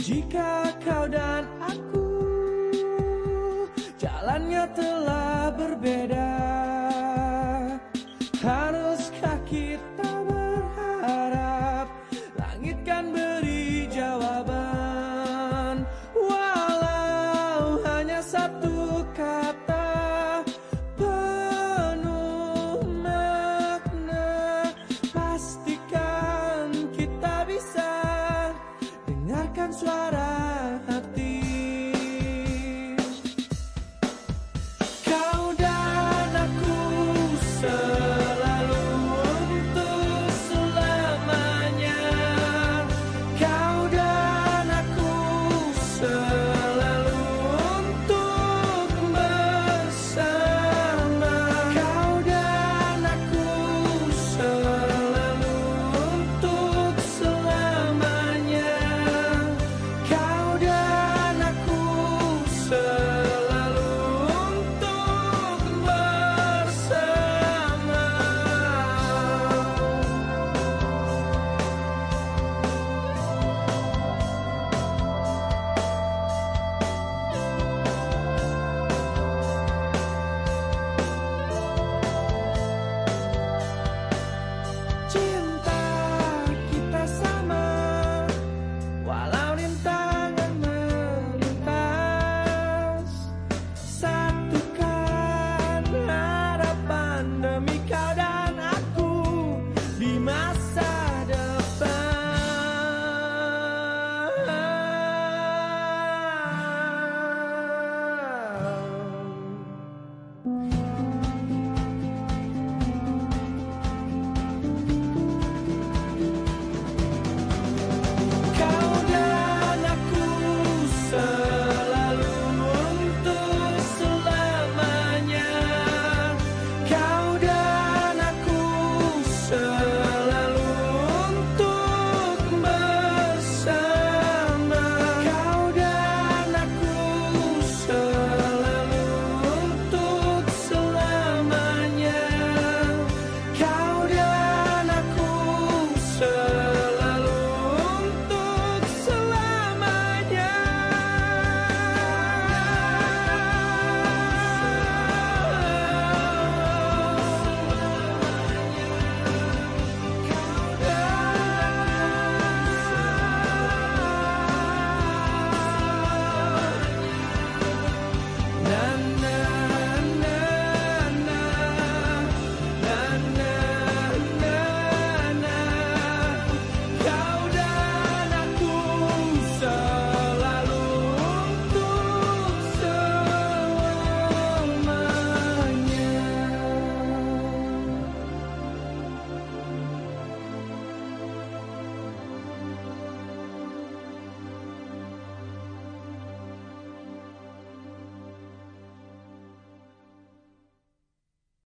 Jika kau dan aku Jalannya telah berbeda. Haruskah kita